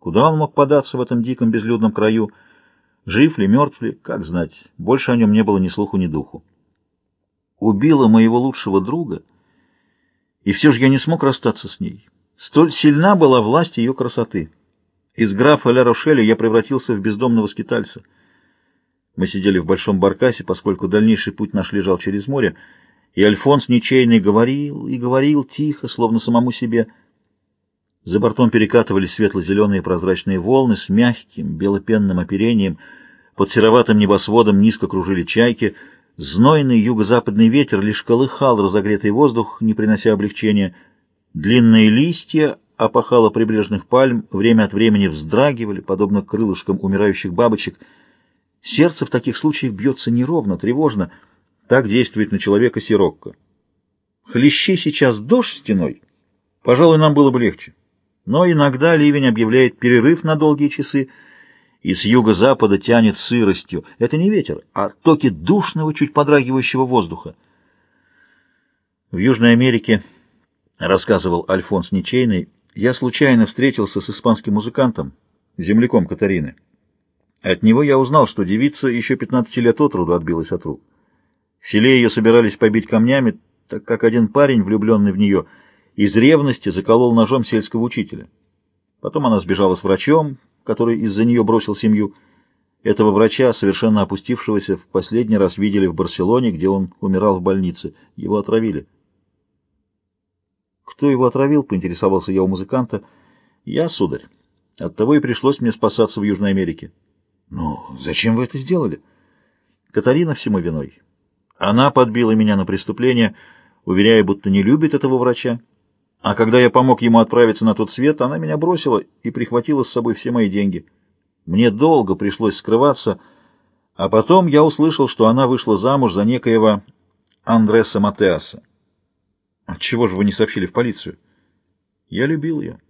Куда он мог податься в этом диком безлюдном краю? Жив ли, мертв ли, как знать. Больше о нем не было ни слуху, ни духу. Убила моего лучшего друга, и все же я не смог расстаться с ней. Столь сильна была власть ее красоты. Из графа Ля Рошеля я превратился в бездомного скитальца. Мы сидели в большом баркасе, поскольку дальнейший путь наш лежал через море, и Альфонс ничейный говорил и говорил тихо, словно самому себе. За бортом перекатывались светло-зеленые прозрачные волны с мягким белопенным оперением, под сероватым небосводом низко кружили чайки, знойный юго-западный ветер лишь колыхал разогретый воздух, не принося облегчения — Длинные листья опахала прибрежных пальм время от времени вздрагивали, подобно крылышкам умирающих бабочек. Сердце в таких случаях бьется неровно, тревожно. Так действует на человека сирокко. Хлещи сейчас дождь стеной, пожалуй, нам было бы легче. Но иногда ливень объявляет перерыв на долгие часы, и с юго-запада тянет сыростью. Это не ветер, а токи душного, чуть подрагивающего воздуха. В Южной Америке рассказывал Альфонс Ничейный, я случайно встретился с испанским музыкантом, земляком Катарины. От него я узнал, что девица еще 15 лет от роду отбилась от рук. В селе ее собирались побить камнями, так как один парень, влюбленный в нее, из ревности заколол ножом сельского учителя. Потом она сбежала с врачом, который из-за нее бросил семью. Этого врача, совершенно опустившегося, в последний раз видели в Барселоне, где он умирал в больнице. Его отравили. Кто его отравил, поинтересовался я у музыканта. Я, сударь. Оттого и пришлось мне спасаться в Южной Америке. Ну, зачем вы это сделали? Катарина всему виной. Она подбила меня на преступление, уверяя, будто не любит этого врача. А когда я помог ему отправиться на тот свет, она меня бросила и прихватила с собой все мои деньги. Мне долго пришлось скрываться, а потом я услышал, что она вышла замуж за некоего Андреса Матеаса. Отчего же вы не сообщили в полицию? Я любил ее.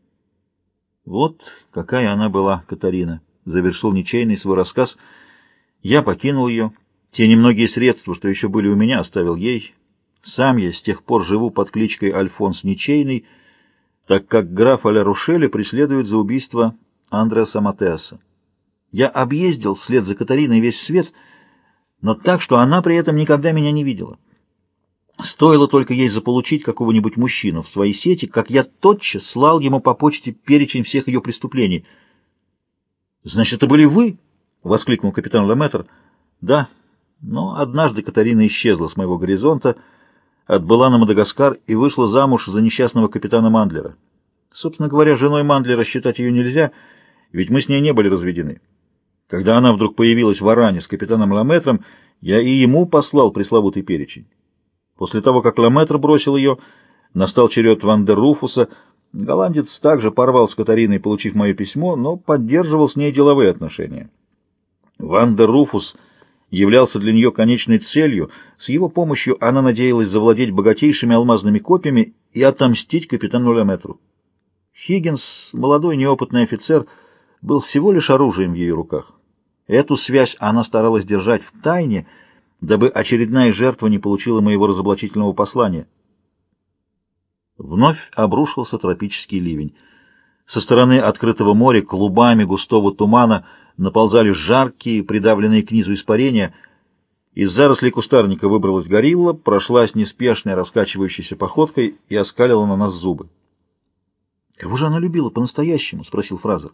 Вот какая она была, Катарина, завершил ничейный свой рассказ. Я покинул ее. Те немногие средства, что еще были у меня, оставил ей. Сам я с тех пор живу под кличкой Альфонс Ничейный, так как граф Аля Рушеля преследует за убийство Андреаса Матеаса. Я объездил вслед за Катариной весь свет, но так, что она при этом никогда меня не видела. Стоило только ей заполучить какого-нибудь мужчину в свои сети, как я тотчас слал ему по почте перечень всех ее преступлений. «Значит, это были вы?» — воскликнул капитан Леметр. «Да, но однажды Катарина исчезла с моего горизонта, отбыла на Мадагаскар и вышла замуж за несчастного капитана Мандлера. Собственно говоря, женой Мандлера считать ее нельзя, ведь мы с ней не были разведены. Когда она вдруг появилась в Аране с капитаном Ламетром, я и ему послал пресловутый перечень. После того, как Ламетр бросил ее, настал черед Ван дер Руфуса. Голландец также порвал с Катариной, получив мое письмо, но поддерживал с ней деловые отношения. Ван дер Руфус являлся для нее конечной целью. С его помощью она надеялась завладеть богатейшими алмазными копьями и отомстить капитану Ламетру. Хиггинс, молодой неопытный офицер, был всего лишь оружием в ее руках. Эту связь она старалась держать в тайне — дабы очередная жертва не получила моего разоблачительного послания. Вновь обрушился тропический ливень. Со стороны открытого моря клубами густого тумана наползали жаркие, придавленные к низу испарения. Из зарослей кустарника выбралась горилла, прошлась неспешной, раскачивающейся походкой и оскалила на нас зубы. «Кого же она любила по-настоящему?» — спросил Фразер.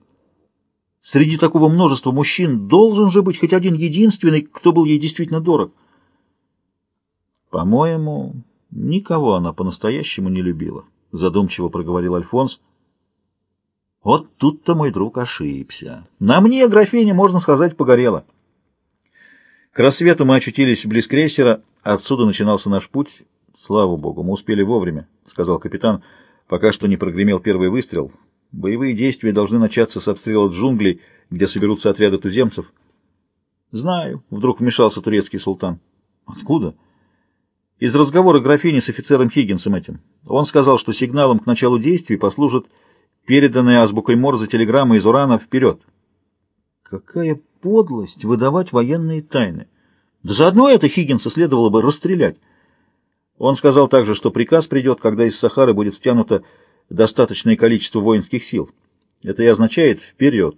Среди такого множества мужчин должен же быть хоть один единственный, кто был ей действительно дорог. По-моему, никого она по-настоящему не любила, задумчиво проговорил Альфонс. Вот тут-то мой друг ошибся. На мне графиня, можно сказать, погорела. К рассвету мы очутились близ крейсера, отсюда начинался наш путь. Слава богу, мы успели вовремя, сказал капитан, пока что не прогремел первый выстрел. Боевые действия должны начаться с обстрела джунглей, где соберутся отряды туземцев. Знаю, вдруг вмешался турецкий султан. Откуда? Из разговора графини с офицером Хиггинсом этим. Он сказал, что сигналом к началу действий послужит переданная азбукой Морзе телеграмма из Урана вперед. Какая подлость выдавать военные тайны! Да заодно это Хиггинса следовало бы расстрелять. Он сказал также, что приказ придет, когда из Сахары будет стянуто достаточное количество воинских сил. Это и означает «вперед».